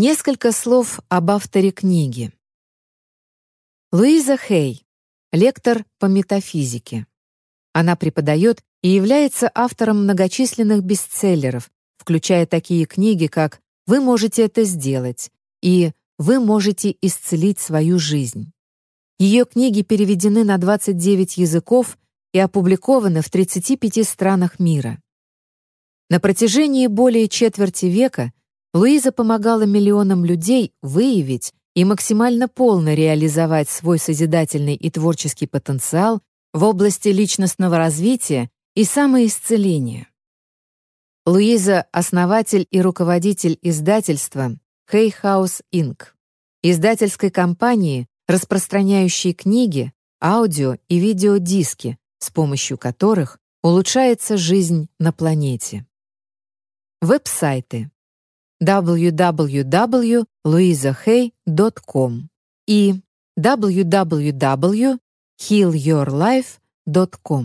Несколько слов об авторе книги. Луиза Хей, лектор по метафизике. Она преподает и является автором многочисленных бестселлеров, включая такие книги, как «Вы можете это сделать» и «Вы можете исцелить свою жизнь». Ее книги переведены на 29 языков и опубликованы в 35 странах мира. На протяжении более четверти века Луиза помогала миллионам людей выявить и максимально полно реализовать свой созидательный и творческий потенциал в области личностного развития и самоисцеления. Луиза — основатель и руководитель издательства Hay House Inc., издательской компании, распространяющей книги, аудио и видеодиски, с помощью которых улучшается жизнь на планете. Веб-сайты www.louisahay.com и www.healyourlife.com.